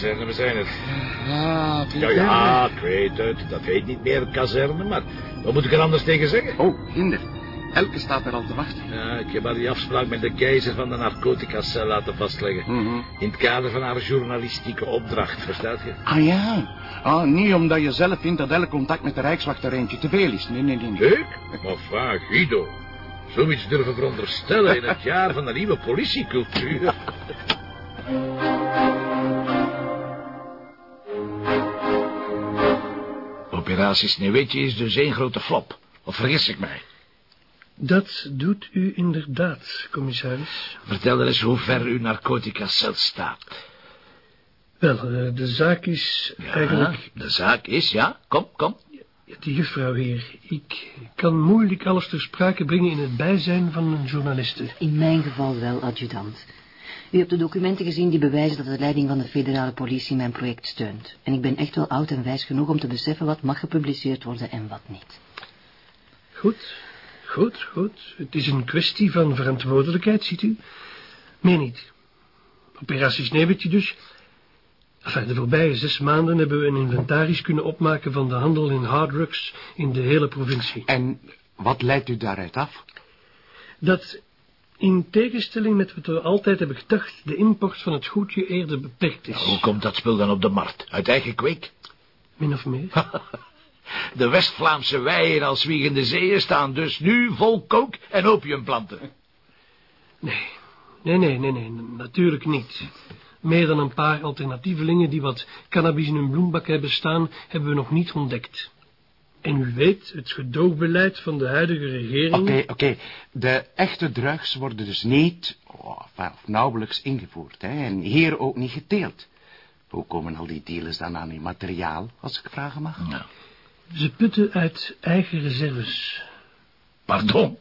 Rijkswachtkazerne, we zijn het. Ah, het Ja, ja, ik weet het. Dat heet niet meer kazerne, maar wat moet ik er anders tegen zeggen? Oh, Hinder. Elke staat er al te wachten. Ja, ik heb al die afspraak met de keizer van de narcoticacel laten vastleggen. Mhm. In het kader van haar journalistieke opdracht, verstaat je? Ah ja. Ah, niet omdat je zelf vindt dat elk contact met de Rijkswacht er eentje te veel is. Nee, nee, nee. Ik? Maar vaak, Guido. Zoiets durven veronderstellen in het jaar van de nieuwe politiecultuur. Operatie Sneeuwwitje is dus één grote flop. Of vergis ik mij? Dat doet u inderdaad, commissaris. Vertel eens hoe ver uw narcotica-cel staat. Wel, eh, de zaak is Ja, eigenlijk... de zaak is, ja, kom, kom. Die juffrouw hier, ik kan moeilijk alles ter sprake brengen in het bijzijn van een journaliste. In mijn geval wel, adjudant. U hebt de documenten gezien die bewijzen dat de leiding van de federale politie mijn project steunt. En ik ben echt wel oud en wijs genoeg om te beseffen wat mag gepubliceerd worden en wat niet. Goed, goed, goed. Het is een kwestie van verantwoordelijkheid, ziet u. Meer niet. Operatie Sneeuwwitje dus. Enfin, de voorbije zes maanden hebben we een inventaris kunnen opmaken van de handel in harddrugs in de hele provincie. En wat leidt u daaruit af? Dat, in tegenstelling met wat we altijd hebben gedacht, de import van het goedje eerder beperkt is. Hoe komt dat spul dan op de markt? Uit eigen kweek? Min of meer. De West-Vlaamse weien als wiegende zeeën staan dus nu vol kook en opiumplanten. Nee, nee, nee, nee, nee, natuurlijk niet. Meer dan een paar alternatievelingen die wat cannabis in hun bloembak hebben staan, hebben we nog niet ontdekt. En u weet, het gedoogbeleid van de huidige regering... Oké, oké. De echte drugs worden dus niet, oh, of nauwelijks ingevoerd. Hè? En hier ook niet geteeld. Hoe komen al die dealers dan aan hun materiaal, als ik vragen mag? Nou, Ze putten uit eigen reserves. pardon?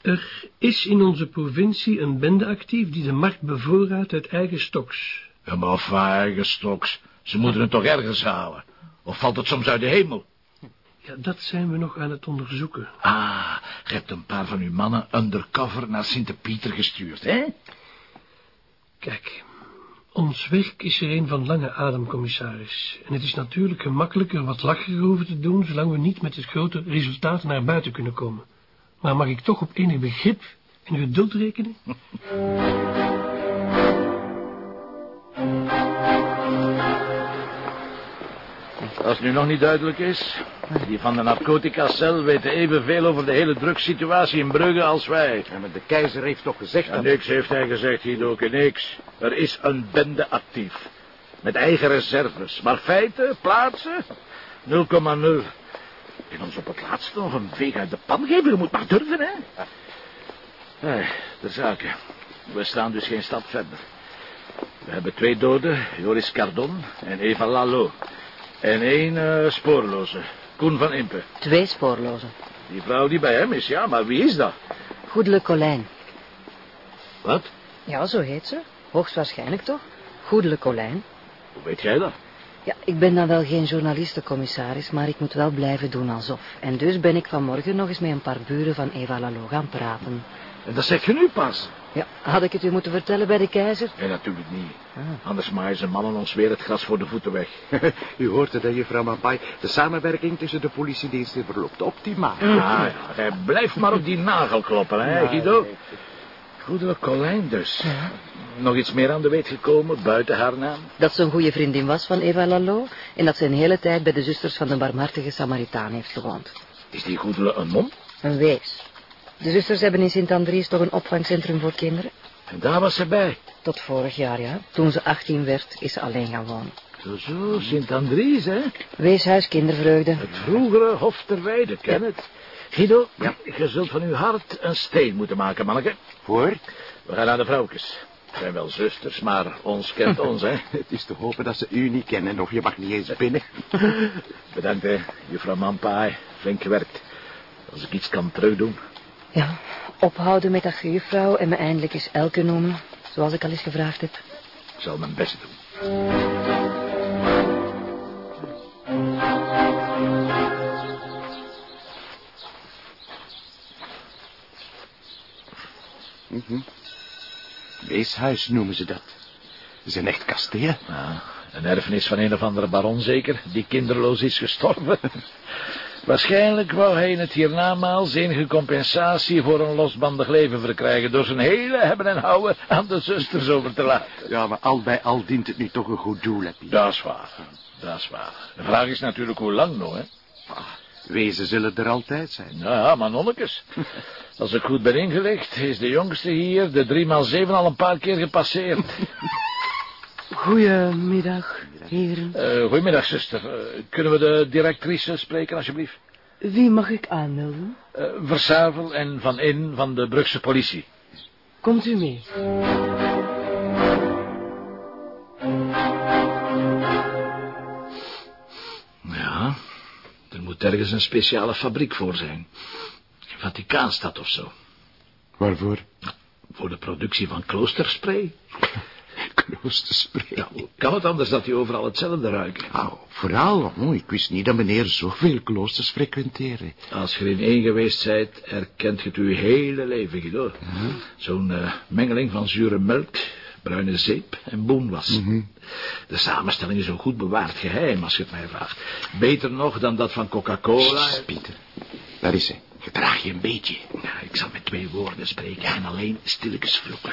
Er is in onze provincie een bende actief die de markt bevoorraadt uit eigen stoks. Ja, maar of eigen stoks. Ze moeten het toch ergens halen? Of valt het soms uit de hemel? Ja, dat zijn we nog aan het onderzoeken. Ah, je hebt een paar van uw mannen undercover naar Sint-Pieter gestuurd, hè? Kijk, ons werk is er een van lange adem, commissaris. En het is natuurlijk gemakkelijker wat lachiger over te doen, zolang we niet met het grote resultaat naar buiten kunnen komen. Maar mag ik toch op enig begrip en geduld rekenen? Als het nu nog niet duidelijk is, die van de narcotica-cel weten evenveel over de hele drugssituatie in Brugge als wij. Ja, maar de keizer heeft toch gezegd Ja, dat... niks heeft hij gezegd, Hidoke, niks. Er is een bende actief. Met eigen reserves. Maar feiten, plaatsen, 0,0. En ons op het laatste nog een veeg uit de pan geven, je moet maar durven, hè? Eh, de zaken. We staan dus geen stap verder. We hebben twee doden, Joris Cardon en Eva Lalo. En één eh, spoorloze, Koen van Impe. Twee spoorlozen. Die vrouw die bij hem is, ja, maar wie is dat? Goedele Colijn. Wat? Ja, zo heet ze. Hoogstwaarschijnlijk toch? Goedele Colijn. Hoe weet jij dat? Ja, ik ben dan wel geen journalistencommissaris, maar ik moet wel blijven doen alsof. En dus ben ik vanmorgen nog eens met een paar buren van Eva Lalo gaan praten. En dat zeg je nu pas. Ja, had ik het u moeten vertellen bij de keizer? Nee, natuurlijk niet. Ah. Anders maaien ze mannen ons weer het gras voor de voeten weg. U hoort het, hè, juffrouw Mampai. De samenwerking tussen de politiediensten verloopt optimaal. Ah, ja, hij blijft maar op die nagel kloppen, hè, Guido? Goedelijk Colijn dus. Nog iets meer aan de weet gekomen, buiten haar naam? Dat ze een goede vriendin was van Eva Lalo... en dat ze een hele tijd bij de zusters van de barmhartige Samaritaan heeft gewoond. Is die Goedele een non? Een wees. De zusters hebben in Sint-Andries toch een opvangcentrum voor kinderen? En daar was ze bij. Tot vorig jaar, ja. Toen ze 18 werd, is ze alleen gaan wonen. Zo, zo, Sint-Andries, hè? Weeshuis Kindervreugde. Het vroegere Hof ter Weide, ken het. Guido, ja. je zult van uw hart een steen moeten maken, manneke. Voor? We gaan naar de vrouwtjes. We zijn wel zusters, maar ons kent ons, hè. Het is te hopen dat ze u niet kennen, of je mag niet eens binnen. Bedankt, hè, juffrouw Mampai. Flink gewerkt. Als ik iets kan terugdoen. Ja, ophouden met dat juffrouw en me eindelijk eens Elke noemen, zoals ik al eens gevraagd heb. Ik zal mijn best doen. Weeshuis noemen ze dat. is een echt kasteel. Ja, een erfenis van een of andere baron zeker, die kinderloos is gestorven. Waarschijnlijk wou hij in het hiernamaals enige compensatie voor een losbandig leven verkrijgen... door zijn hele hebben en houden aan de zusters over te laten. Ja, maar al bij al dient het nu toch een goed doel, heb je. Dat is waar, dat is waar. De vraag is natuurlijk hoe lang nog, hè? Wezen zullen er altijd zijn. Ja, maar nonnekes. Als ik goed ben ingelicht, is de jongste hier de drie maal zeven al een paar keer gepasseerd. Goedemiddag, heren. Uh, goedemiddag, zuster. Uh, kunnen we de directrice spreken, alsjeblieft? Wie mag ik aanmelden? Uh, Versavel en Van In van de Brugse politie. Komt u mee. Ja, er moet ergens een speciale fabriek voor zijn. Vaticaanstad of zo. Waarvoor? Voor de productie van kloosterspray. Kloosterspray. Ja, kan het anders dat die overal hetzelfde ruiken? Nou, vooral, oh, ik wist niet dat meneer zoveel kloosters frequenteerde. Als je in één geweest zijt, herkent je het uw hele leven, Guido. Zo'n uh, mengeling van zure melk, bruine zeep en boenwas. De samenstelling is een goed bewaard geheim, als je het mij vraagt. Beter nog dan dat van Coca-Cola. Pieter, daar is hij. Gedraag je een beetje. Ja, ik zal met twee woorden spreken en alleen stilletjes vloeken.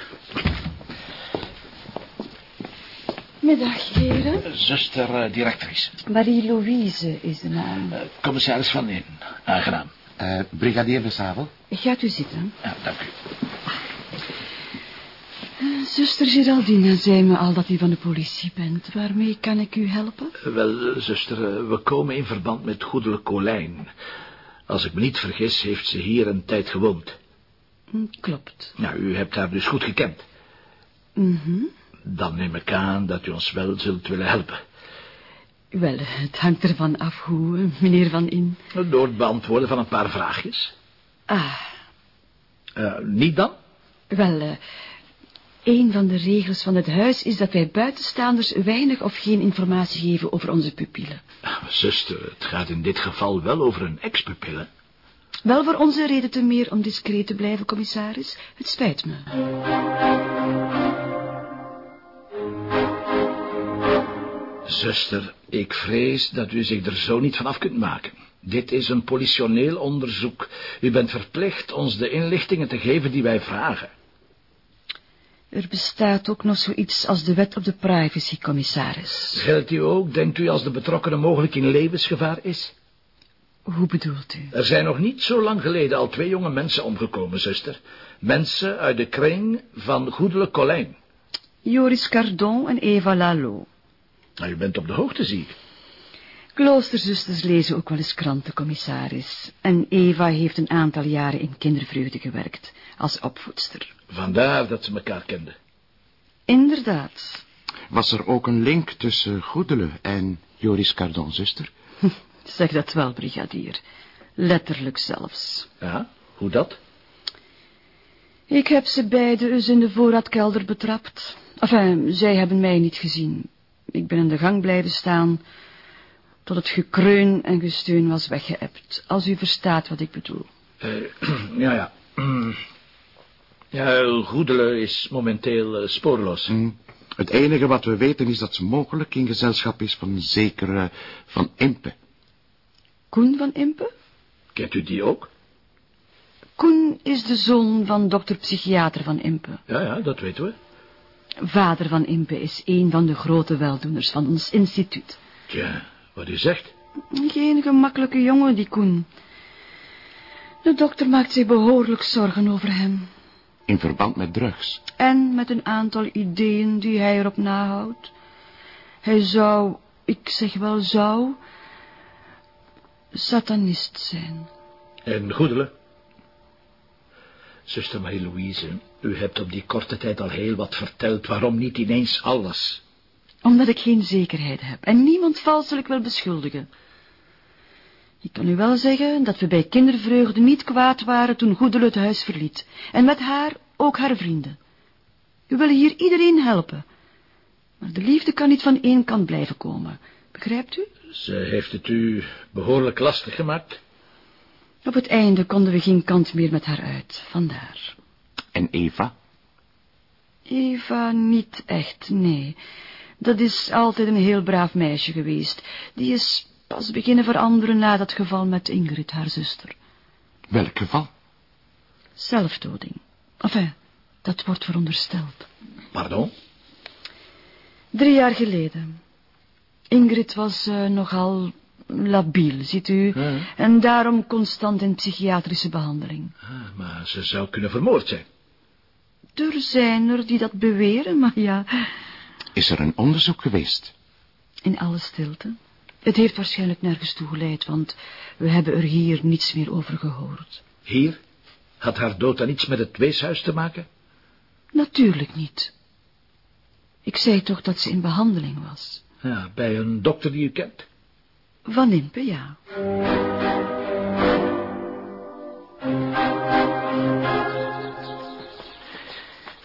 Middag, heren. Zuster uh, directrice. Marie-Louise is de naam. Uh, commissaris Van In. Aangenaam. Uh, brigadier de Sabel. Gaat u zitten. Ja, dank u. Zuster Geraldine zei me al dat u van de politie bent. Waarmee kan ik u helpen? Wel, zuster, we komen in verband met Goedele Colijn. Als ik me niet vergis, heeft ze hier een tijd gewoond. Klopt. Nou, u hebt haar dus goed gekend. Mhm. Dan neem ik aan dat u ons wel zult willen helpen. Wel, het hangt ervan af hoe, meneer Van In. Door het beantwoorden van een paar vraagjes. Ah. Uh, niet dan? Wel, uh, een van de regels van het huis is dat wij buitenstaanders weinig of geen informatie geven over onze pupillen. Zuster, het gaat in dit geval wel over een ex-pupil, hè? Wel voor onze reden te meer om discreet te blijven, commissaris. Het spijt me. Zuster, ik vrees dat u zich er zo niet van af kunt maken. Dit is een politioneel onderzoek. U bent verplicht ons de inlichtingen te geven die wij vragen. Er bestaat ook nog zoiets als de wet op de privacy, commissaris. Geldt u ook, denkt u, als de betrokkenen mogelijk in levensgevaar is? Hoe bedoelt u? Er zijn nog niet zo lang geleden al twee jonge mensen omgekomen, zuster. Mensen uit de kring van Goedele Colijn. Joris Cardon en Eva Lalo. Nou, u bent op de hoogte, zie ik. Kloosterzusters lezen ook wel eens kranten, commissaris. En Eva heeft een aantal jaren in kindervreugde gewerkt, als opvoedster. Vandaar dat ze elkaar kenden. Inderdaad. Was er ook een link tussen Goedele en Joris Cardon, zuster? Zeg dat wel, brigadier. Letterlijk zelfs. Ja, hoe dat? Ik heb ze beiden eens in de voorraadkelder betrapt. Enfin, zij hebben mij niet gezien. Ik ben in de gang blijven staan... tot het gekreun en gesteun was weggeëpt. Als u verstaat wat ik bedoel. Uh, ja, ja. Ja, Goedele is momenteel uh, spoorloos. Mm. Het enige wat we weten is dat ze mogelijk in gezelschap is van zekere Van Impe. Koen van Impe? Kent u die ook? Koen is de zoon van dokter-psychiater van Impe. Ja, ja, dat weten we. Vader van Impe is een van de grote weldoeners van ons instituut. Tja, wat u zegt? Geen gemakkelijke jongen, die Koen. De dokter maakt zich behoorlijk zorgen over hem. In verband met drugs? En met een aantal ideeën die hij erop nahoudt. Hij zou, ik zeg wel zou, satanist zijn. En Goedele? Zuster Marie-Louise, u hebt op die korte tijd al heel wat verteld. Waarom niet ineens alles? Omdat ik geen zekerheid heb en niemand valselijk wil beschuldigen. Ik kan u wel zeggen dat we bij kindervreugde niet kwaad waren toen Goedele het huis verliet. En met haar ook haar vrienden. We willen hier iedereen helpen. Maar de liefde kan niet van één kant blijven komen. Begrijpt u? Ze heeft het u behoorlijk lastig gemaakt. Op het einde konden we geen kant meer met haar uit. Vandaar. En Eva? Eva niet echt, nee. Dat is altijd een heel braaf meisje geweest. Die is pas beginnen veranderen na dat geval met Ingrid, haar zuster. Welk geval? Zelfdoding. Enfin, dat wordt verondersteld. Pardon? Drie jaar geleden. Ingrid was uh, nogal labiel, ziet u, Ja. en daarom constant in psychiatrische behandeling. Ah, maar ze zou kunnen vermoord zijn. Er zijn er die dat beweren, maar ja, Is er een onderzoek geweest? in alle stilte. Het heeft waarschijnlijk nergens toe geleid, want we hebben er hier niets meer over gehoord. Hier? Had haar dood dan iets met het weeshuis te maken? Natuurlijk niet. Ik zei toch dat ze in behandeling was. Ja, bij een dokter die u kent. Van Impe, ja.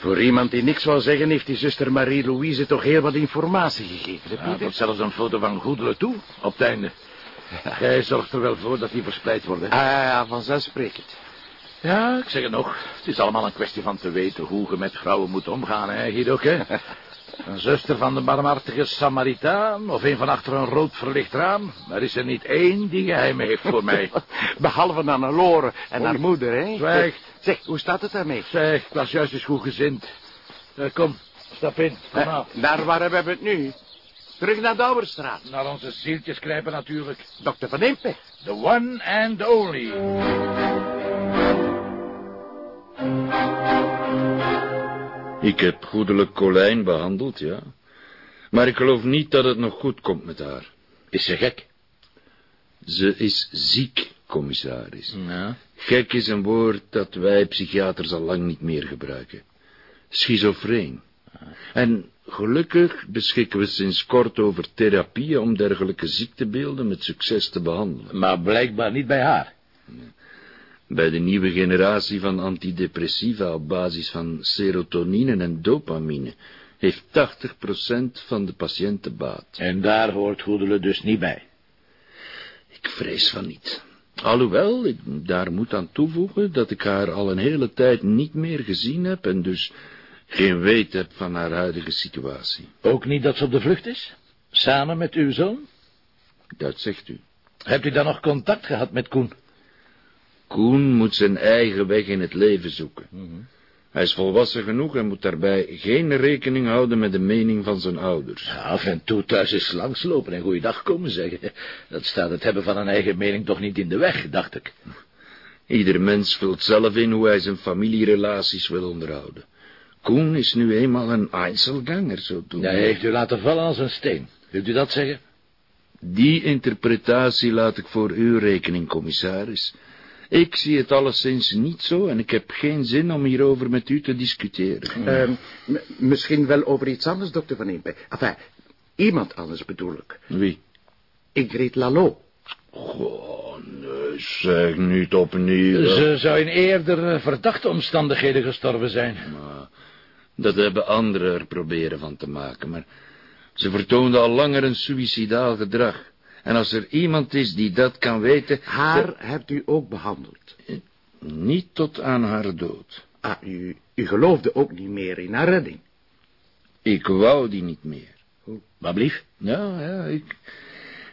Voor iemand die niks wou zeggen, heeft die zuster Marie-Louise toch heel wat informatie gegeven, hè, Ja, Pieter? tot zelfs een foto van Goedele toe, op het einde. Jij zorgt er wel voor dat die verspreid worden. Ah, ja, vanzelfsprekend. Ja, ik zeg het nog. Het is allemaal een kwestie van te weten hoe je met vrouwen moet omgaan, hè, Guido, hè? Een zuster van de barmhartige Samaritaan, of een van achter een rood verlicht raam. Er is er niet één die geheim heeft voor mij. Behalve aan Lore en haar moeder, hè? Zwijg. Zeg, hoe staat het daarmee? Zeg, ik was juist eens goed gezind. Eh, kom, stap in. Kom Eh, af. naar waar hebben we het nu? Terug naar Douwerstraat. Naar onze zieltjes knijpen natuurlijk. Dokter Van Impe. The one and only. Ik heb goedelijk Colijn behandeld, ja. Maar ik geloof niet dat het nog goed komt met haar. Is ze gek? Ze is ziek, commissaris. Ja. Gek is een woord dat wij psychiaters al lang niet meer gebruiken. Schizofreen. En gelukkig beschikken we sinds kort over therapieën om dergelijke ziektebeelden met succes te behandelen. Maar blijkbaar niet bij haar. Bij de nieuwe generatie van antidepressiva op basis van serotonine en dopamine heeft 80% van de patiënten baat. En daar hoort Goedele dus niet bij. Ik vrees van niet. Alhoewel, ik daar moet aan toevoegen dat ik haar al een hele tijd niet meer gezien heb en dus geen weet heb van haar huidige situatie. Ook niet dat ze op de vlucht is? Samen met uw zoon? Dat zegt u. Hebt u dan nog contact gehad met Koen? Koen moet zijn eigen weg in het leven zoeken. Hij is volwassen genoeg en moet daarbij geen rekening houden met de mening van zijn ouders. Ja, af en toe thuis eens langslopen en goeiedag komen zeggen. Dat staat het hebben van een eigen mening toch niet in de weg, dacht ik. Ieder mens vult zelf in hoe hij zijn familierelaties wil onderhouden. Koen is nu eenmaal een Einzelganger, zo doen. Hij heeft u laten vallen als een steen. Wilt u dat zeggen? Die interpretatie laat ik voor uw rekening, commissaris. Ik zie het alleszins niet zo en ik heb geen zin om hierover met u te discussiëren. Ehm, misschien wel over iets anders, dokter Van Impe. Enfin, iemand anders bedoel ik. Wie? Ingrid Lalo. Goh, nee, zeg niet opnieuw. Ze zou in eerder eh, verdachte omstandigheden gestorven zijn. Dat hebben anderen er proberen van te maken, maar ze vertoonde al langer een suïcidaal gedrag. En als er iemand is die dat kan weten... Haar hebt u ook behandeld. ze- Niet tot aan haar dood. Ah, u, u geloofde ook niet meer in haar redding. Ik wou die niet meer. Wat blief? Ja, ja, ik...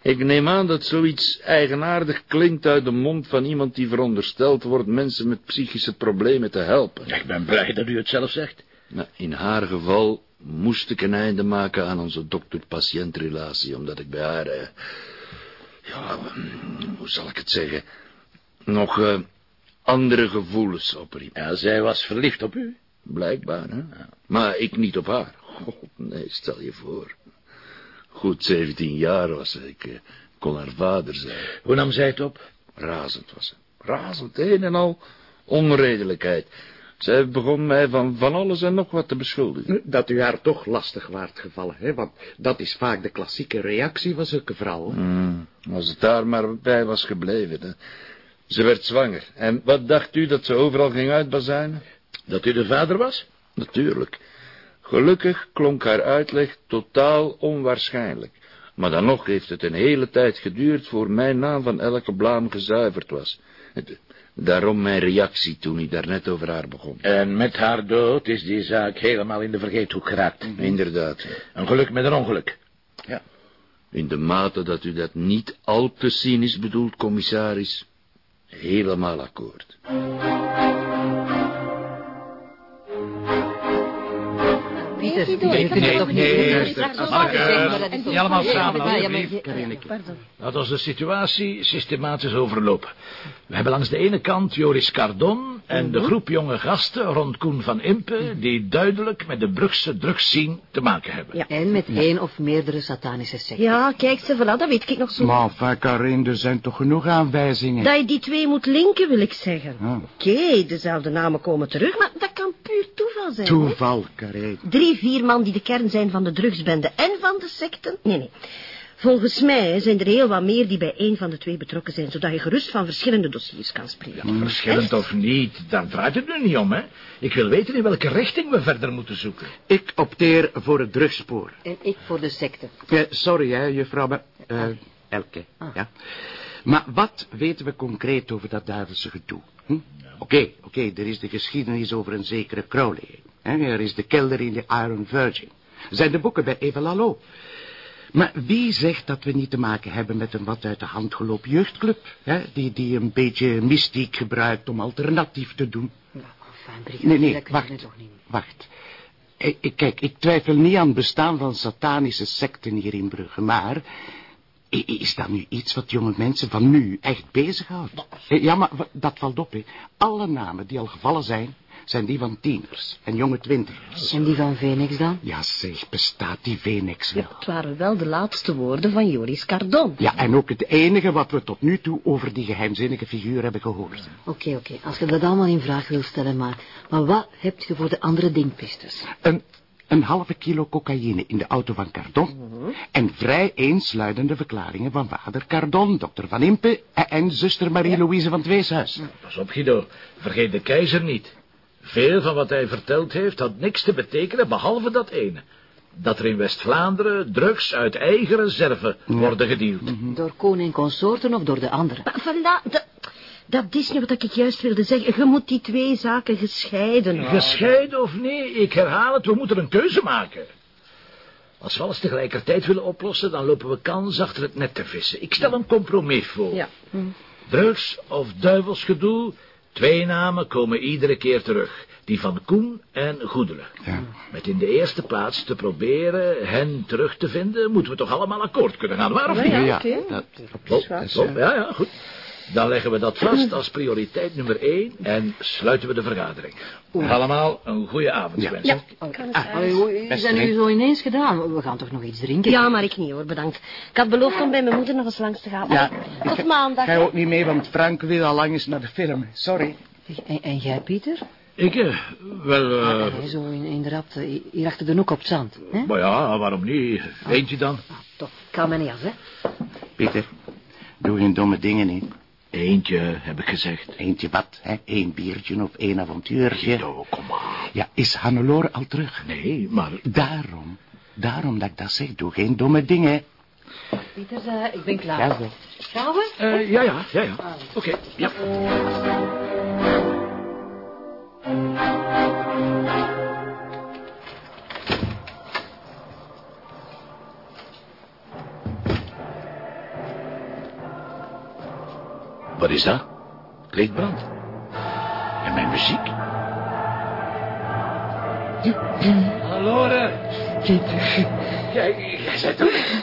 Ik neem aan dat zoiets eigenaardig klinkt uit de mond van iemand die verondersteld wordt mensen met psychische problemen te helpen. Ik ben blij dat u het zelf zegt. Nou, in haar geval moest ik een einde maken aan onze dokter-patiëntrelatie, omdat ik bij haar, eh, ja, mm, hoe zal ik het zeggen, nog eh, andere gevoelens opriep. Ja, zij was verliefd op u. Blijkbaar, hè? Maar ik niet op haar. God, nee, stel je voor. Goed 17 jaar was ze, ik eh, kon haar vader zijn. Hoe nam zij het op? Razend was ze. Razend, een en al onredelijkheid. Zij begon mij van van alles en nog wat te beschuldigen. Dat u haar toch lastig waart gevallen, hè? Want dat is vaak de klassieke reactie van zulke vrouwen. Hmm, als het daar maar bij was gebleven. Hè. Ze werd zwanger. En wat dacht u dat ze overal ging uitbazuinen? Dat u de vader was? Natuurlijk. Gelukkig klonk haar uitleg totaal onwaarschijnlijk. Maar dan nog heeft het een hele tijd geduurd voor mijn naam van elke blaam gezuiverd was. Het, Daarom mijn reactie toen ik daarnet over haar begon. En met haar dood is die zaak helemaal in de vergeethoek geraakt. Inderdaad. Een geluk met een ongeluk. In de mate dat u dat niet al te cynisch bedoelt, commissaris. Helemaal akkoord. Maar dat is toch- niet. allemaal samen, alsjeblieft. Laat ons de situatie. Systematisch overlopen. We hebben langs de ene kant Joris Cardon en de groep jonge gasten rond Koen van Impe... die duidelijk met de Brugse drugsscene te maken hebben. Ja. En met één of meerdere satanische secten. Ja, kijk, ze, voilà, dat weet ik nog zo. Maar enfin, Karin, er zijn toch genoeg aanwijzingen? Dat je die twee moet linken, wil ik zeggen. Ah. Oké, dezelfde namen komen terug, maar dat kan puur toeval zijn. Toeval, Karin. Drie, vier man die de kern zijn van de drugsbende en van de secten? Nee, nee. Volgens mij zijn er heel wat meer die bij één van de twee betrokken zijn, zodat je gerust van verschillende dossiers kan spreken. Verschillend Echt? of niet, daar draait het nu niet om, hè. Ik wil weten in welke richting we verder moeten zoeken. Ik opteer voor het drugspoor. En ik voor de secte. Eh, sorry, hè, juffrouw, maar... eh, Elke, Ah. ja. Maar wat weten we concreet over dat duivelse gedoe? Hm? Oké, oké, er is de geschiedenis over een zekere Crowley. Hè? Er is de kelder in de Iron Virgin. Er zijn de boeken bij Eva Lalo. Maar wie zegt dat we niet te maken hebben met een wat uit de hand gelopen jeugdclub? Hè? Die, die een beetje mystiek gebruikt om alternatief te doen. Nou, enfin, Nee, nee, wacht. toch niet. Wacht. Ik, ik- kijk, ik twijfel niet aan het bestaan van satanische secten hier in Brugge, maar... Is dat nu iets wat jonge mensen van nu echt bezighoudt? Eh, Ja, maar dat valt op, hè. Alle namen die al gevallen zijn, zijn die van tieners en jonge twintigers. En die van Phoenix dan? Ja, zeg, bestaat die Venex wel? Het waren wel de laatste woorden van Joris Cardon. Ja, en ook het enige wat we tot nu toe over die geheimzinnige figuur hebben gehoord. Oké, oké, als je dat allemaal in vraag wil stellen, maar... Maar wat heb je voor de andere dingpisters? Een, een halve kilo cocaïne in de auto van Cardon. En vrij eensluidende verklaringen van vader Cardon, dokter Van Impe en, en zuster Marie-Louise van Tweeshuis. Pas op, Guido. Vergeet de keizer niet. Veel van wat hij verteld heeft had niks te betekenen, behalve dat ene. Dat er in West-Vlaanderen drugs uit eigen reserve worden gedeeld. Door koning consorten of door de anderen? Maar voilà, dat, dat is nu wat ik juist wilde zeggen. Je moet die twee zaken gescheiden houden. Gescheiden of nee, ik herhaal het, we moeten een keuze maken. Als we alles tegelijkertijd willen oplossen, dan lopen we kans achter het net te vissen. Ik stel een compromis voor. Ja. Drugs of duivelsgedoe, twee namen komen iedere keer terug. Die van Koen en Goedelen. Ja. Met in de eerste plaats te proberen hen terug te vinden, moeten we toch allemaal akkoord kunnen gaan, waar of niet? Ja, is, klopt, eh, ja, ja, goed. Dan leggen we dat vast als prioriteit nummer één en sluiten we de vergadering. Allemaal een goede avond, Ja. wensen. Ja, kan het Ah, Best zijn nu zo ineens gedaan? We gaan toch nog iets drinken? Ja, maar ik niet hoor, bedankt. Ik had beloofd om bij mijn moeder nog eens langs te gaan. Ja, Tot maandag. Ga ook niet mee, want Frank wil al lang eens naar de film. Sorry. En, en jij, Pieter? Ik, eh, wel, eh, Ah, zo in, in de rapte, hier achter de hoek op het zand. Hè? maar ja, waarom niet? Eentje dan? Ah, toch, ik haal mijn jas, hè. Pieter, doe geen domme dingen niet. Eentje, heb ik gezegd. Eentje wat, hè? Eén biertje of één avontuurtje. Guido, kom maar. Ja, is Hannelore al terug? Nee, maar... Daarom, daarom dat ik dat zeg. Doe geen domme dingen. Pieter, eh, ik ben klaar. Ja, zo. Gaan we? eh, ja, ja, ja, ja. Oké, ja. Wat is dat? Brandt. En mijn muziek? Hallo, Pieter, Jij, jij bent er.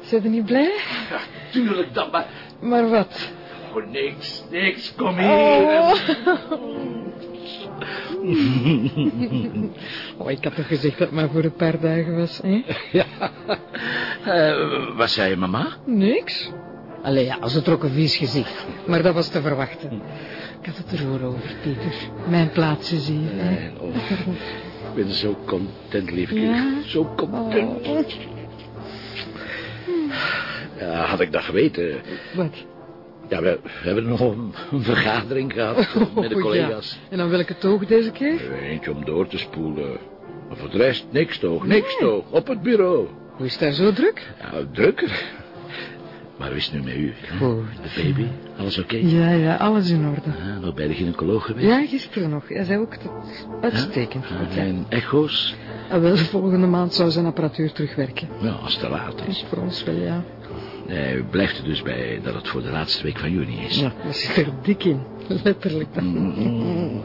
zijn je niet blij? Ja, tuurlijk dan, maar... Maar wat? Oh, niks, niks, kom hier. Oh, ik had toch gezegd dat het maar voor een paar dagen was, hè? Ja. Eh, wat zei je, mama? Niks. Allee, ja, als een trokken vies gezicht. Maar dat was te verwachten. Ik had het er over, Pieter. Mijn plaats is hier. hè. Nee, oh, ik ben zo content, liefje. Ja? Zo content. Oh. Ja, had ik dat geweten. Wat? Ja, we, we hebben nog een, een vergadering gehad met de Oh, collega's. ja. En dan welke toog deze keer? Eentje om door te spoelen. Maar voor de rest, niks toch, niks toch. Op het bureau. Hoe is daar zo druk? Ja, drukker. Maar hoe is het nu met u? hè? Goed. De baby, alles oké? Ja, ja, alles in orde. Ah, nog bij de gynaecoloog geweest? Ja, gisteren nog. Hij zei ook dat het uitstekend Ah, goed, ja. En echo's? Ah, wel, volgende maand zou zijn apparatuur terugwerken. Ja, als het te laat is. Voor ons wel, ja. Nee, blijft er dus bij dat het voor de laatste week van juni is. Ja, dat zit er dik in. Letterlijk. Ai,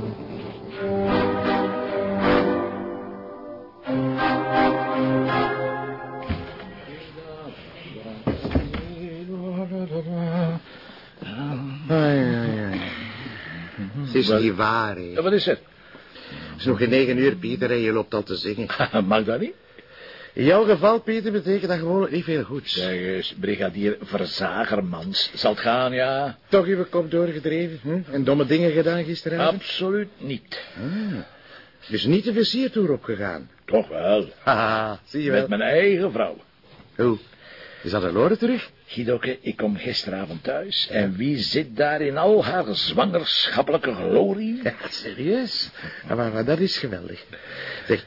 Het is niet waar, hè. Ja, wat is er? Het is nog geen negen uur, Pieter, en je loopt al te zingen. Mag dat niet? In jouw geval, Pieter, betekent dat gewoon niet veel goeds. Zeg eens, brigadier Verzagermans. Zal het gaan, ja? Toch uw kop doorgedreven, hè? En domme dingen gedaan gisteravond? Absoluut niet. Dus niet de versiertoer opgegaan. Toch wel. Haha, zie je wel. Met mijn eigen vrouw. Hoe? Is dat Lore terug? Gidoke, ik kom gisteravond thuis. En wie zit daar in al haar zwangerschappelijke glorie? Ja, serieus? Ja, maar, maar dat is geweldig. Zeg,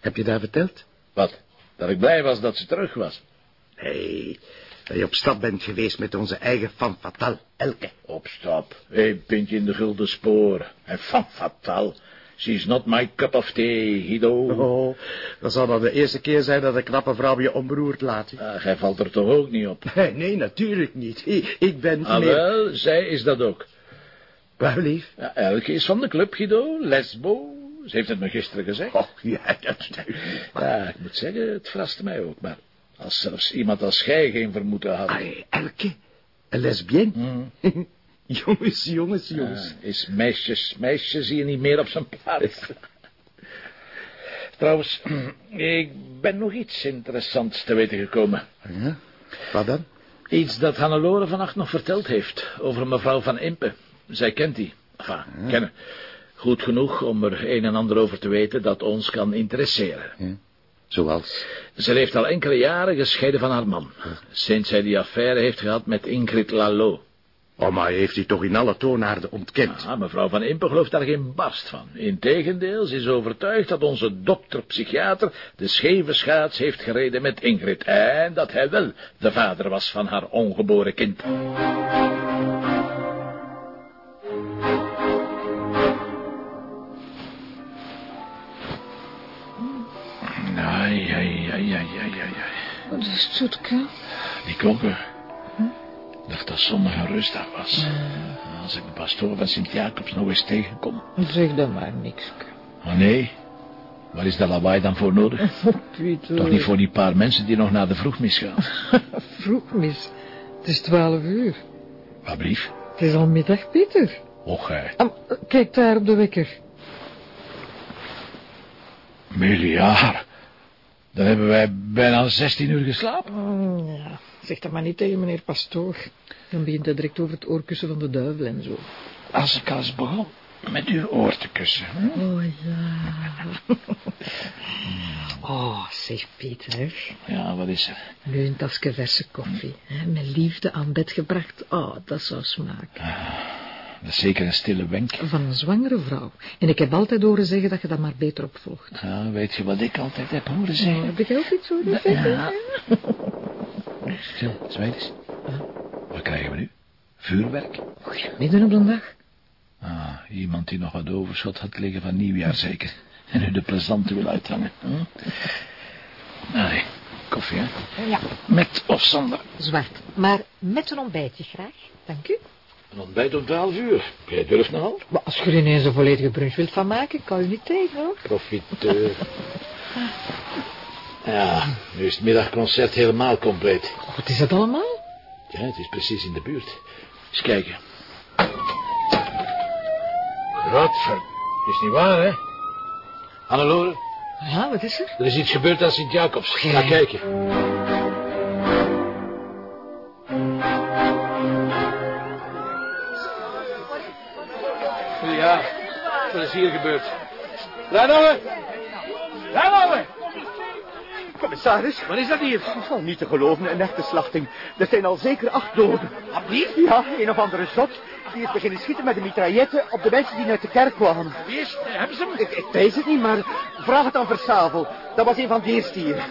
heb je daar verteld? Wat? Dat ik blij was dat ze terug was. Nee, dat je op stap bent geweest met onze eigen fan fatal, Elke. Op stap. Een pintje in de gulden spoor. En van fataal. She's not my cup of tea, Guido. Oh, dan zal dat de eerste keer zijn dat een knappe vrouw je onberoerd laat. Ah, gij valt er toch ook niet op? Nee, nee, natuurlijk niet. Ik, ben Ah, meer... wel, zij is dat ook. Waar, lief? Ja, Elke is van de club, Guido. Lesbo. Ze heeft het me gisteren gezegd. Oh, ja, dat... Ja, ik moet zeggen, het verraste mij ook. Maar als zelfs iemand als gij geen vermoeden had... Ai, Elke, een lesbienne? Hmm. jongens, jongens, jongens. Ja, is meisjes, meisjes hier niet meer op zijn plaats. Trouwens, ik ben nog iets interessants te weten gekomen. Ja? Wat dan? Iets dat Hannelore vannacht nog verteld heeft over mevrouw van Impe. Zij kent die. Enfin, kennen. Goed genoeg om er een en ander over te weten dat ons kan interesseren. Zoals? Ze leeft al enkele jaren gescheiden van haar man. Sinds zij die affaire heeft gehad met Ingrid Lalo. Oh, maar heeft hij toch in alle toonaarden ontkend? Ah, mevrouw van Impe gelooft daar geen barst van. Integendeel, ze is overtuigd dat onze dokter-psychiater de scheve schaats heeft gereden met Ingrid. En dat hij wel de vader was van haar ongeboren kind. Ai, ai, ai, ai, ai, ai. Wat is het? Die klokken. Dacht dat zondag een rustdag was. Als ik de pastoor van Sint-Jacobs nog eens tegenkom. Zeg dan maar niks. Oh nee, waar is dat lawaai dan voor nodig? Pieter. Toch niet voor die paar mensen die nog naar de vroegmis gaan. Vroeg mis. Het is twaalf uur. Wat brief? Het is al middag, Pieter. Och. Am, kijk daar op de wekker. Miljard. Dan hebben wij bijna 16 uur geslapen. Oh, ja. Zeg dat maar niet tegen meneer Pastoor. Dan begint hij direct over het oorkussen van de duivel en zo. Als ik als begon met uw oor te kussen. Oh ja. Oh, zeg Pieter. Ja, wat is er? Nu een tasje verse koffie. Hè, met liefde aan bed gebracht. Oh, dat zou smaken. Dat is zeker een stille wenk. Van een zwangere vrouw. En ik heb altijd horen zeggen dat je dat maar beter opvolgt. Ja, weet je wat ik altijd heb horen Oh, zeggen? heb ik ook iets horen zeggen? Ja. Stil, zwijg eens. Wat krijgen we nu? Vuurwerk? Oh ja, midden op de dag. Ah, iemand die nog wat overschot had liggen van nieuwjaar zeker. En nu de plezante wil uithangen. Hm? Nee, koffie, hè? Ja, Met of zonder? zwart. Maar met een ontbijtje graag. Dank u. Een ontbijt om twaalf uur. Jij durft nogal? Maar als je er ineens een volledige brunch wilt van maken, kan je niet tegen, hoor. Profiteur. Ja, nu is het middagconcert helemaal compleet. Wat is dat allemaal? Ja, het is precies in de buurt. Eens kijken. Het is niet waar, hè? Hannelore, Ja, wat is er? er is iets gebeurd aan Sint-Jacobs. Ga kijken. Ja, wat is hier gebeurd? Reinalde! Reinalde! Commissaris? Wat is dat hier? Oh, niet te geloven, een echte slachting. Er zijn al zeker acht doden. Wie? Ja, een of andere zot. Die is beginnen schieten met een mitraillette op de mensen die uit de kerk kwamen. Wie is? Hebben ze hem? Ik, ik weet het niet, maar vraag het aan Versavel. Dat was een van die eerste hier.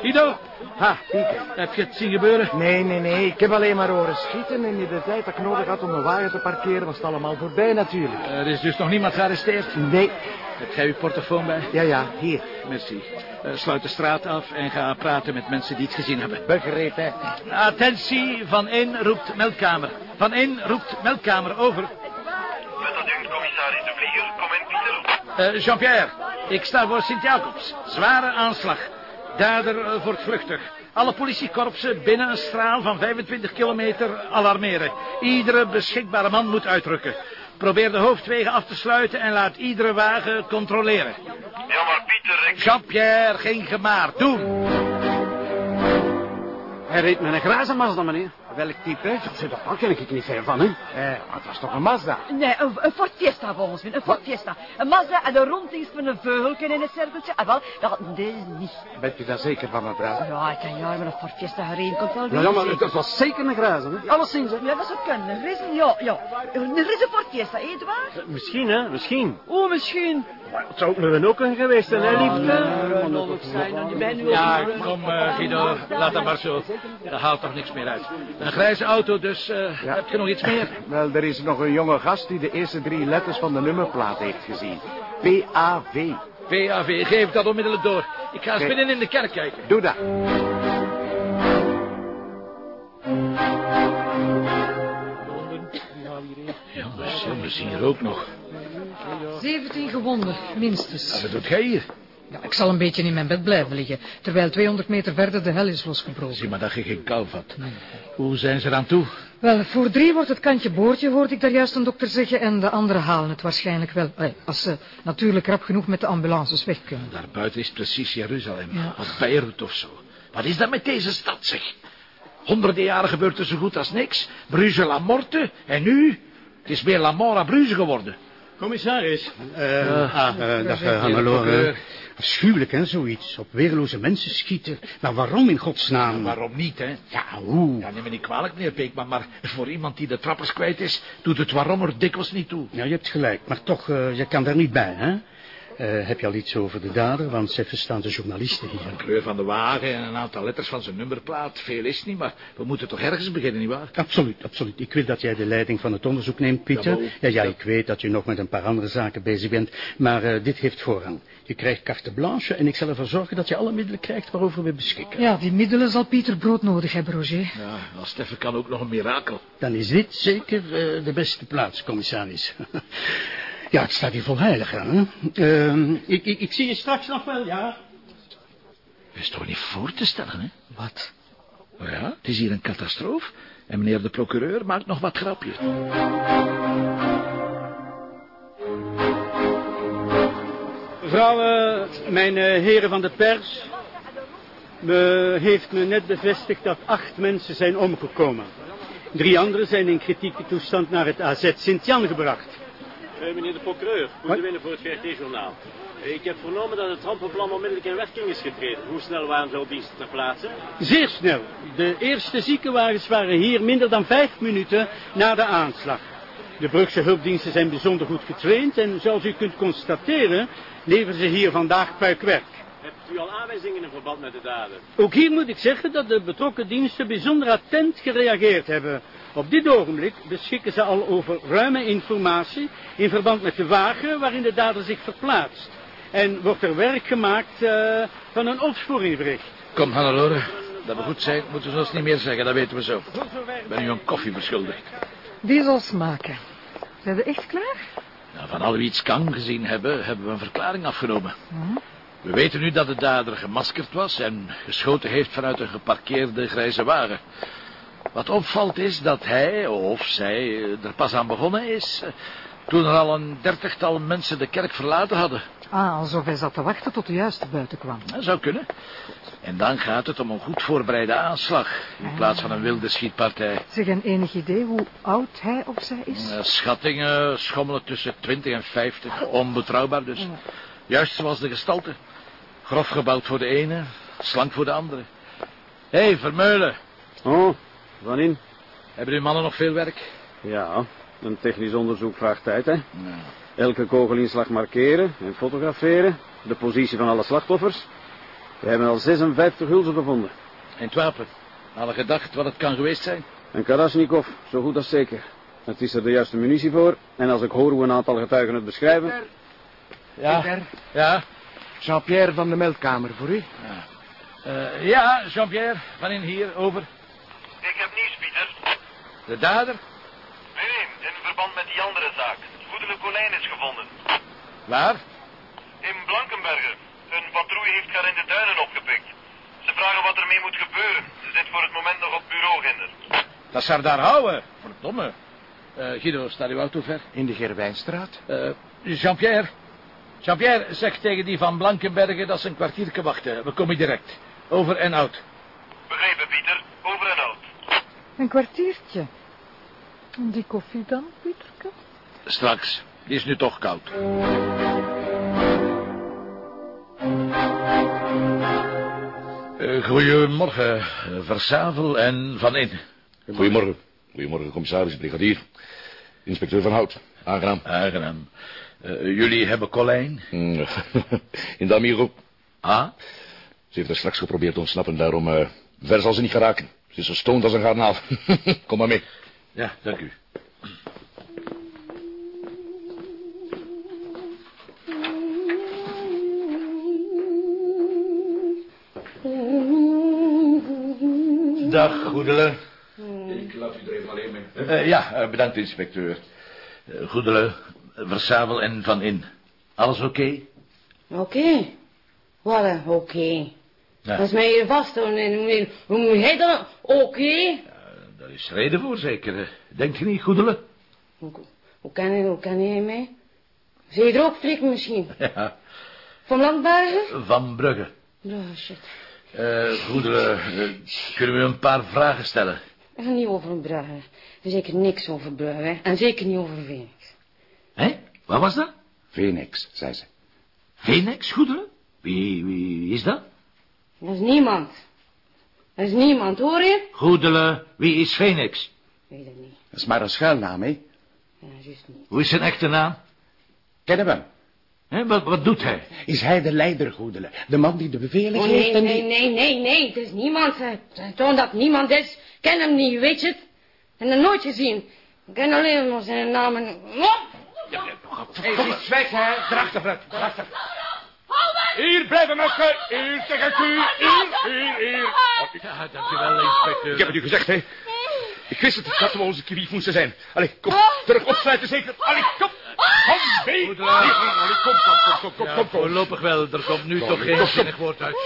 Guido, Ha, Pieter. heb je het zien gebeuren? Nee, nee, nee. Ik heb alleen maar horen schieten en in de tijd dat ik nodig had om een wagen te parkeren was het allemaal voorbij natuurlijk. Er is dus nog niemand gearresteerd. Nee. Heb jij uw portofoon bij? Ja, ja, hier. Merci. Eh, sluit de straat af en ga praten met mensen die het gezien hebben. Begrepen. Attentie, Van In roept meldkamer. Van In roept meldkamer, over. Met adjunct commissaris De Vlieger, kom in Pieter. Eh, Jean-Pierre, ik sta voor Sint-Jacobs. Zware aanslag. Dader eh, voortvluchtig. Alle politiekorpsen binnen een straal van 25 kilometer alarmeren. Iedere beschikbare man moet uitrukken. Probeer de hoofdwegen af te sluiten en laat iedere wagen controleren. Ja, maar Pieter, ik... Jean-Pierre, geen gemaar. Doen. Hij reed met een glazen Mazda, meneer. Welk type? Dat, daar ken ik niet ver van, hè? Eh, maar het was toch een Mazda? Nee, een, een Ford Fiesta volgens mij. Een Ford Fiesta. Een Mazda en een ronddienst met een veugeltje in het cirkeltje. Ah, wel, dat, deze niet. Bent u daar zeker van, mevrouw? Ja, ik kan jaren met een Ford Fiesta gereden. Komt wel Ja, weer ja, maar het was zeker een glazen, hè? Alleszins, hè? Ja, dat zou kunnen. Een Rissen, ja, ja. Een Rissen Ford Fiesta, eet waar? Misschien, hè? Misschien. Oh, misschien. Het zou ook nog een ook een geweest zijn, hè, liefde? Ja, kom eh, Guido, laat dat maar zo. Dat haalt toch niks meer uit. Een grijze auto, dus eh, heb je nog iets meer? Wel, er is nog een jonge gast die de eerste drie letters van de nummerplaat heeft gezien. PAV. PAV, geef dat onmiddellijk door. Ik ga eens binnen in de kerk kijken. Doe dat. Jongens, jongens, hier ook nog. 17 gewonden, minstens. Wat doet jij hier? Ja, ik zal een beetje in mijn bed blijven liggen, terwijl 200 meter verder de hel is losgebroken. Zie maar dat je geen kou vat. Hoe zijn ze eraan toe? Wel, voor drie wordt het kantje boordje, hoorde ik daar juist een dokter zeggen, en de anderen halen het waarschijnlijk wel. Eh, als ze natuurlijk rap genoeg met de ambulances weg kunnen. Daarbuiten is precies Jeruzalem. Ja. Of Beirut of zo. Wat is dat met deze stad, zeg? Honderden jaren gebeurt er zo goed als niks. Bruges la morte. En nu? Het is meer la mort à Bruges geworden. Commissaris. Eh, ah, eh, dag, uh, Hannelore. Afschuwelijk, hè, zoiets. Op weerloze mensen schieten. Maar waarom in godsnaam? Waarom niet, hè? Ja, hoe? Ja, neem me niet kwalijk, meneer Beekman, maar voor iemand die de trappers kwijt is, doet het waarom er dikwijls niet toe. Ja, je hebt gelijk. Maar toch, eh, je kan daar niet bij, hè? Eh, heb je al iets over de dader? Want ze verstaan de journalisten hier. De kleur van de wagen en een aantal letters van zijn nummerplaat. Veel is niet, maar we moeten toch ergens beginnen, nietwaar? Absoluut, absoluut. Ik wil dat jij de leiding van het onderzoek neemt, Pieter. Ja, ja, ik weet dat je nog met een paar andere zaken bezig bent. Maar eh, dit heeft voorrang. Je krijgt carte blanche en ik zal ervoor zorgen dat je alle middelen krijgt waarover we beschikken. Ja, die middelen zal Pieter brood nodig hebben, Roger. Ja, als Steffen kan ook nog een mirakel. Dan is dit zeker eh, de beste plaats, commissaris. ja, het staat hier vol heiligen, hè? Ehm, ik, ik, ik zie je straks nog wel, ja? Is toch niet voor te stellen, hè? Wat? Oh ja, het is hier een catastrofe. En meneer de procureur maakt nog wat grapjes. Vrouwen, mijn eh, heren van de pers. Me heeft me net bevestigd dat acht mensen zijn omgekomen. Drie anderen zijn in kritieke toestand naar het AZ Sint-Jan gebracht. Eh, meneer de procureur, winnen voor het VRT-journaal. Eh, Ik heb vernomen dat het rampenplan onmiddellijk in werking is getreden. Hoe snel waren de diensten ter plaatse? Zeer snel. De eerste ziekenwagens waren hier minder dan vijf minuten na de aanslag. De Brugse hulpdiensten zijn bijzonder goed getraind en zoals u kunt constateren leveren ze hier vandaag puikwerk. U al aanwijzingen in verband met de daden? Ook hier moet ik zeggen dat de betrokken diensten bijzonder attent gereageerd hebben. Op dit ogenblik beschikken ze al over ruime informatie in verband met de wagen waarin de dader zich verplaatst. En wordt er werk gemaakt eh, van een opsporingsbericht. Kom, Hannelore. Dat we goed zijn, moeten ze ons niet meer zeggen, dat weten we zo. Ik ben u een koffie verschuldigd. Die zal smaken. Zijn we echt klaar? Nou, van alle wie iets kan gezien hebben, hebben we een verklaring afgenomen. We weten nu dat de dader gemaskerd was en geschoten heeft vanuit een geparkeerde grijze wagen. Wat opvalt is dat hij, of zij, er pas aan begonnen is... eh, toen er al een dertigtal mensen de kerk verlaten hadden. Ah, alsof hij zat te wachten tot de juiste buiten kwam. Dat zou kunnen. En dan gaat het om een goed voorbereide aanslag... in plaats van een wilde schietpartij. Zeg, en enig idee hoe oud hij of zij is? Eh, Schattingen schommelen tussen 20 en 50. Onbetrouwbaar dus. Juist zoals de gestalte. Grof gebouwd voor de ene, slank voor de andere. Hé, hey, Vermeulen. Oh, waarin? Hebben uw mannen nog veel werk? Ja, een technisch onderzoek vraagt tijd, hè? Elke kogelinslag markeren en fotograferen. De positie van alle slachtoffers. We hebben al 56 gulden gevonden. En het wapen. Alle gedacht wat het kan geweest zijn? Een Karasnikov, zo goed als zeker. Het is er de juiste munitie voor. En als ik hoor hoe een aantal getuigen het beschrijven... Ja, Ja? Jean-Pierre van de meldkamer voor u. Eh, ja, Jean-Pierre, van in hier, over. Ik heb nieuws, Pieter. De dader? Nee, nee, in verband met die andere zaak. Goedele konijn is gevonden. Waar? In Blankenbergen. Een patrouille heeft haar in de duinen opgepikt. Ze vragen wat ermee moet gebeuren. Ze zit voor het moment nog op bureau, Ginder. Dat zou daar houden. Verdomme. Eh Guido, staat uw auto ver? In de Gerwijnstraat. Eh, Jean-Pierre. Jean-Pierre, zeg tegen die van Blankenbergen dat ze een kwartiertje wachten. We komen direct. Over en out. Begrepen, Pieter. Over en out. Een kwartiertje. En die koffie dan, Pieterke? Straks. Die is nu toch koud. Eh, goedemorgen, eh, Versavel en Van In. Goedemorgen. Goedemorgen, commissaris, brigadier. Inspecteur Van Hout. Aangenaam. Aangenaam. Eh, jullie hebben Colijn? In de. Ah? Ze heeft er straks geprobeerd te ontsnappen, daarom eh, ver zal ze niet geraken. Ze is zo stoned als een garnaal. Kom maar mee. Ja, dank u. Dag, Goedele. Ik laat u er even alleen mee. Eh, ja, eh, bedankt, inspecteur. Uh, Goedele, Versavel en Van In. Alles oké? Oké. Wat een oké. Ja. Als mij hier vasthouden en hoe- hoe moet hij dan? Oké? Daar is reden voor, zeker. Denkt u niet, Goedele? Hoe, hoe kan hij, hoe kan hij mij? Zie je er ook flikken misschien? Ja, Van Landbergen? Van Brugge. Oh, shit. Eh Goedele, eh, kunnen we een paar vragen stellen? Niet over Brugge. Zeker niks over Brugge, hè. En zeker niet over Phoenix. Hé? Wat was dat? Phoenix, zei ze. Phoenix, Goedele? Wie, wie is dat? Dat is niemand. Dat is niemand, hoor je? Goedele, wie is Phoenix? Weet het niet. Dat is maar een schuilnaam, hè? Ja, juist niet. Hoe is zijn echte naam? Kennen we hem? Hè, wat, wat doet hij? Is hij de leider, Goedele? De man die de bevelen Oh, geeft nee, en nee, die... nee, nee, nee. Het is niemand. Toon dat niemand is. Ken hem niet, weet je het? En hem nooit gezien. Ik ken alleen maar zijn naam en... Hey, zwijg, hè. Drachter, Fred. Drachter. Hier blijven met ge... Hier, zeg ik u. Hier, hier, hier. Ja, dankjewel, inspecteur. Ik heb het u gezegd, hè. Ik wist het, dat we onze kiwief moesten zijn. Allee, kom, terug opsluiten zeker. Allee, kom. Kom mee. Hier, Allee, kom, kom, kom, kom, kom, Ja, kom, kom. voorlopig wel. Er komt nu toch geen kom, zinnig woord uit.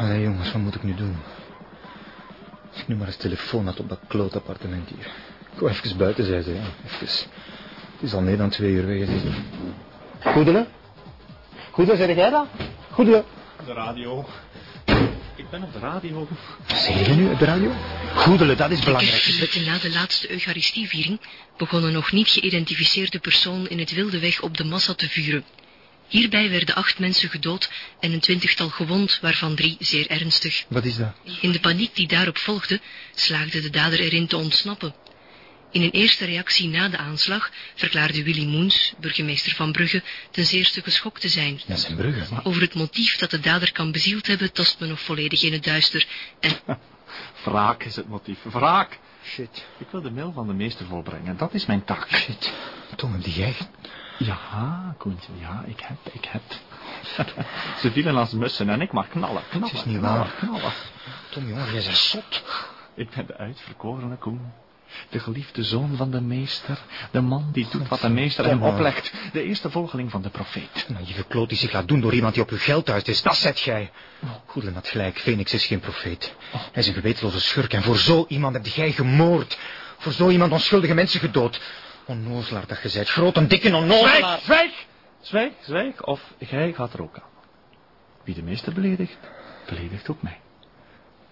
Allee, jongens, wat moet ik nu doen? Als ik nu maar eens telefoon had op dat kloot appartement hier. Ik wou even buiten, zei ze. Ja. Even. Het is al meer dan twee uur weg. Goedele? Goedele, zeg jij dat? Goedele. De radio. Ik ben op de radio. Wat zeg je nu op de radio? Goedele, dat is belangrijk. minuten na de laatste Eucharistieviering begon een nog niet geïdentificeerde persoon in het wilde weg op de massa te vuren. Hierbij werden acht mensen gedood en een twintigtal gewond, waarvan drie zeer ernstig. Wat is dat? In de paniek die daarop volgde, slaagde de dader erin te ontsnappen. In een eerste reactie na de aanslag verklaarde Willy Moens, burgemeester van Brugge, ten zeerste geschokt te zijn. Ja, zijn Brugge. Maar... Over het motief dat de dader kan bezield hebben, tast men nog volledig in het duister. En Wraak is het motief. Wraak. Shit. Ik wil de mail van de meester volbrengen. Dat is mijn taak. Shit. Tom, heb die jij... Ja, Koentje, ja, ik heb, ik heb. Ze vielen als mussen en ik mag knallen, knallen. Het is niet knallen, waar. Knallen. Tom, jongen, jij bent zot. Ik ben de uitverkorene Koen. De geliefde zoon van de meester. De man die doet wat de meester hem oplegt. De eerste volgeling van de profeet. Nou, je verkloot die zich laat doen door iemand die op uw geld uit is. Dat zet jij. Goedelen had gelijk. Phoenix is geen profeet. Hij is een gewetenloze schurk. En voor zo iemand heb jij gemoord. Voor zo iemand onschuldige mensen gedood. Onnozelaar dat je zijt. Groot en dikke onnozelaar. Zwijg, zwijg! Zwijg, zwijg, of jij gaat er ook aan. Wie de meester beledigt, beledigt ook mij.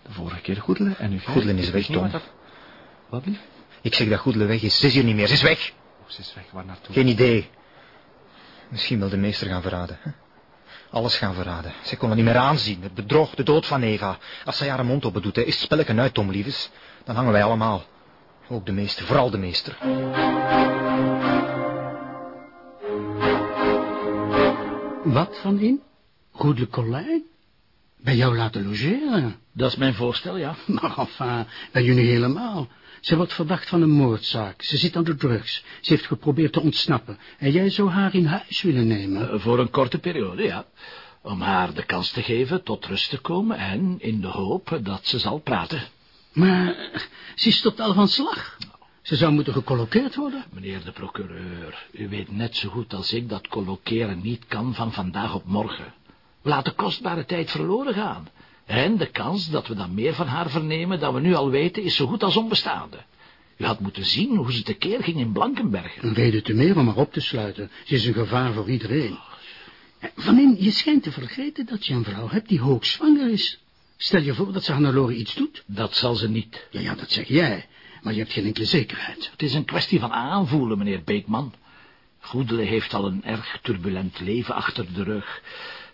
De vorige keer Goedelen en nu. Goedelen is weg, Tom. Wat, dat... wat lief? Ik zeg dat Goedelen weg is. Ze is hier niet meer. Ze is weg. Oh, ze is weg, waar naartoe? Geen idee. Misschien wil de meester gaan verraden. Hè? Alles gaan verraden. Zij kon het niet meer aanzien. Het bedrog, de dood van Eva. Als zij haar mond open doet, hè, is het spelletje uit, Tom, liefes. Dan hangen wij allemaal. Ook de meester, vooral de meester. Wat van in? Goede Colijn? Bij jou laten logeren? Dat is mijn voorstel, ja. Maar enfin, bij jullie helemaal. Ze wordt verdacht van een moordzaak. Ze zit aan de drugs. Ze heeft geprobeerd te ontsnappen. En jij zou haar in huis willen nemen? Uh, voor een korte periode, ja. Om haar de kans te geven tot rust te komen en in de hoop dat ze zal praten. Maar ze is totaal van slag. Ze zou moeten gecolloqueerd worden. Meneer de procureur, u weet net zo goed als ik dat colloceren niet kan van vandaag op morgen. We laten kostbare tijd verloren gaan. En de kans dat we dan meer van haar vernemen dan we nu al weten is zo goed als onbestaande. U had moeten zien hoe ze tekeer ging in Blankenbergen. Een reden te meer om haar op te sluiten. Ze is een gevaar voor iedereen. Van in, je schijnt te vergeten dat je een vrouw hebt die hoogzwanger is. Stel je voor dat ze Hannelore iets doet. Dat zal ze niet. Ja, ja, dat zeg jij. Maar je hebt geen enkele zekerheid. Het is een kwestie van aanvoelen, meneer Beekman. Goedele heeft al een erg turbulent leven achter de rug.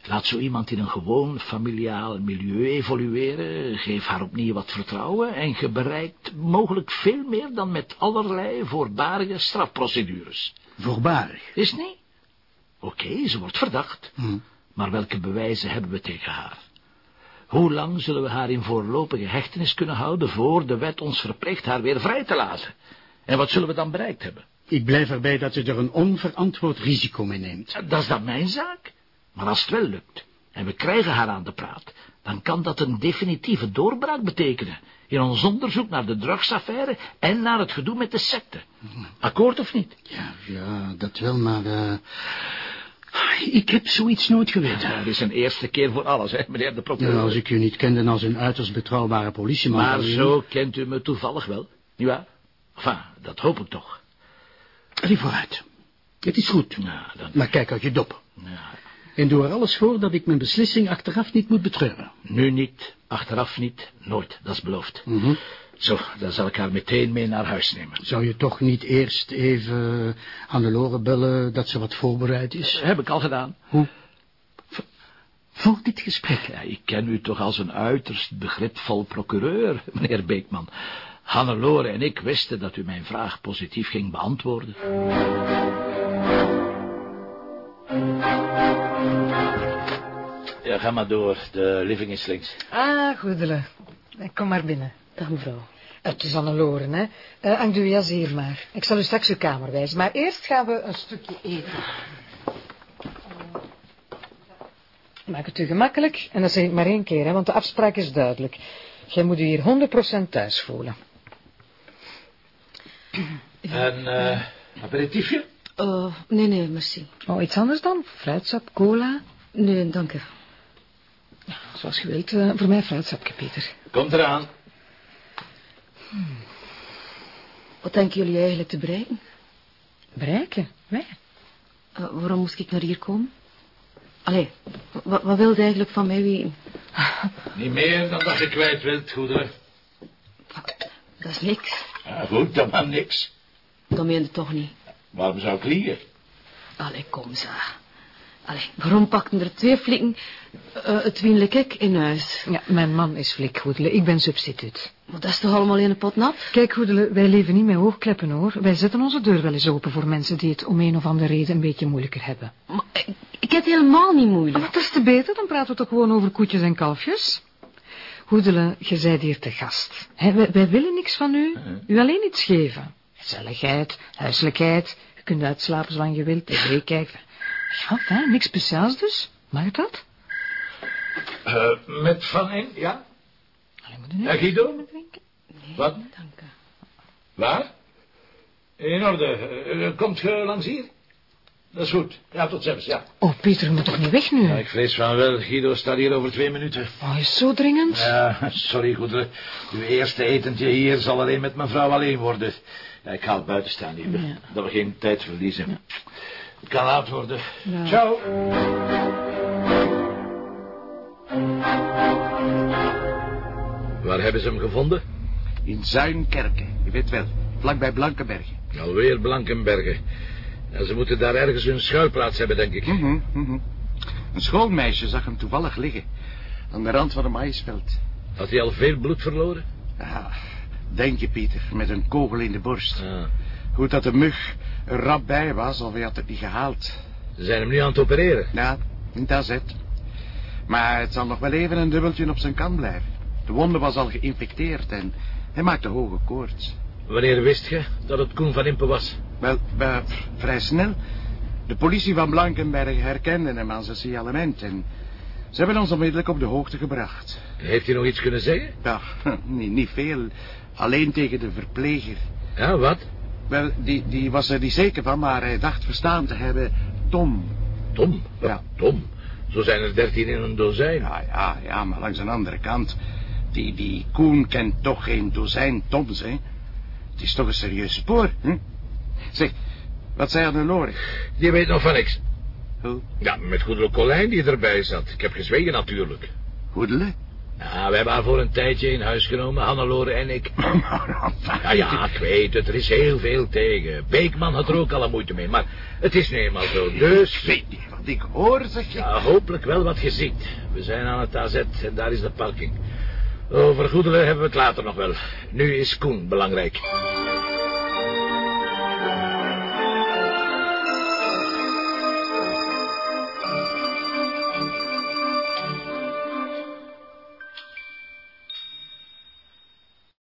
Laat zo iemand in een gewoon familiaal milieu evolueren, geef haar opnieuw wat vertrouwen en je bereikt mogelijk veel meer dan met allerlei voorbarige strafprocedures. Voorbarig? Is niet? Oké, ze wordt verdacht. Hm. Maar welke bewijzen hebben we tegen haar? Hoe lang zullen we haar in voorlopige hechtenis kunnen houden... voor de wet ons verplicht haar weer vrij te laten? En wat zullen we dan bereikt hebben? Ik blijf erbij dat u er een onverantwoord risico mee neemt. Dat is dan mijn zaak. Maar als het wel lukt, en we krijgen haar aan de praat... dan kan dat een definitieve doorbraak betekenen... in ons onderzoek naar de drugsaffaire... en naar het gedoe met de secte. Akkoord of niet? Ja, ja, dat wel, maar... Uh... Ik heb zoiets nooit geweten. Ja, dat is een eerste keer voor alles, hè, meneer de procureur. Ja, als ik u niet kende als een uiterst betrouwbare politieman... Maar zo kent u me toevallig wel, nietwaar? Enfin, dat hoop ik toch. Allee, vooruit. Het is goed. Ja, dan... Maar kijk uit je dop. Ja. En doe er alles voor dat ik mijn beslissing achteraf niet moet betreuren. Nu niet, achteraf niet, nooit, dat is beloofd. Mm -hmm. Zo, dan zal ik haar meteen mee naar huis nemen. Zou je toch niet eerst even aan de Lore bellen dat ze wat voorbereid is? Dat heb ik al gedaan. Hoe? Voor dit gesprek? Ja, ik ken u toch als een uiterst begripvol procureur, meneer Beekman. Hannelore en ik wisten dat u mijn vraag positief ging beantwoorden. Ja, ga maar door. De living is links. Ah, goedele. Kom maar binnen. Dag mevrouw. Het is Anneloren, hè. Uh, hangt uw jas hier maar. Ik zal u straks uw kamer wijzen. Maar eerst gaan we een stukje eten. Maak het u gemakkelijk. En dat zeg ik maar één keer, hè, want de afspraak is duidelijk. Jij moet u hier 100% thuis voelen. En, uh, aperitiefje? Uh, nee, nee, merci. Oh, iets anders dan? Fruitsap, cola? Nee, dank u. Ja, zoals je wilt, uh, voor mij fruitsapje, Peter. Komt eraan. Hmm. Wat denken jullie eigenlijk te bereiken? Bereiken? Wij? Uh, waarom moest ik naar hier komen? Allee, wat, wat wilde eigenlijk van mij weten? Niet meer dan dat je kwijt wilt, goeder. Dat is niks. Ja, goed, dan maar niks. Dan meen je toch niet. Waarom zou ik liegen? Allee, kom zo. Allee, waarom pakten er twee flikken uh, het wienlijk ik in huis? Ja, mijn man is flik, Goedele. Ik ben substituut. Maar dat is toch allemaal in een pot nat? Kijk, Goedele, wij leven niet met hoogkleppen, hoor. Wij zetten onze deur wel eens open voor mensen die het om een of andere reden een beetje moeilijker hebben. Maar, ik, ik heb het helemaal niet moeilijk. Maar dat is te beter, dan praten we toch gewoon over koetjes en kalfjes. Goedele, je zijt hier te gast. He, wij, wij, willen niks van u. U alleen iets geven. Gezelligheid, huiselijkheid. Je kunt uitslapen zolang je wilt, tv kijken. Fijn, niks speciaals dus. Mag dat? Uh, met Van in, ja? Allee, moet Ja, Guido? Nee, Wat? dank u. Waar? In orde. Uh, komt ge langs hier? Dat is goed. Ja, tot ziens, ja. Oh, Pieter, je moet toch niet weg nu? Ja, ik vrees van wel. Guido staat hier over twee minuten. Oh, is zo dringend? Ja, sorry, goederen. Uw eerste etentje hier zal alleen met mevrouw alleen worden. Ja, ik ga het buiten staan, lieve. Ja. Dat we geen tijd verliezen. Ja. Het kan laat worden. Ja. Ciao. Waar hebben ze hem gevonden? In Zuinkerken, je weet wel, vlakbij Blankenbergen. Alweer Blankenbergen. Ja, ze moeten daar ergens hun schuilplaats hebben, denk ik. Mm -hmm, mm -hmm. Een schoolmeisje zag hem toevallig liggen. Aan de rand van een maïsveld. Had hij al veel bloed verloren? Ja, denk je, Pieter, met een kogel in de borst. Ja. Goed dat de mug er rap bij was, of hij had het niet gehaald. Ze zijn hem nu aan het opereren. Ja, Dat is het. Maar het zal nog wel even een dubbeltje op zijn kant blijven. De wonde was al geïnfecteerd en hij maakte hoge koorts. Wanneer wist je dat het Koen van Impe was? Wel, vrij snel. De politie van Blankenberg herkende hem aan zijn signalement en ze hebben ons onmiddellijk op de hoogte gebracht. Heeft hij nog iets kunnen zeggen? Ja, niet, niet veel. Alleen tegen de verpleger. Ja, wat? Wel, die, die was er niet zeker van, maar hij dacht verstaan te hebben Tom. Tom? Ja. Tom? Zo zijn er dertien in een dozijn. Ja, ja, ja, maar langs een andere kant. Die, die Koen kent toch geen dozijn Toms, hè? Het is toch een serieus spoor, hè? Zeg, wat zei er nu nodig? Die weet nog van niks. Hoe? Ja, met Goedele Colijn die erbij zat. Ik heb gezwegen natuurlijk. Goedele? Ja, we hebben haar voor een tijdje in huis genomen, Hannelore en ik. Ja, ja, ik weet het, er is heel veel tegen. Beekman had er ook alle moeite mee, maar het is nu eenmaal zo, dus... Ik weet niet wat ik hoor, zeg je. Ja, hopelijk wel wat je ziet. We zijn aan het AZ en daar is de parking. Over Goedele hebben we het later nog wel. Nu is Koen belangrijk.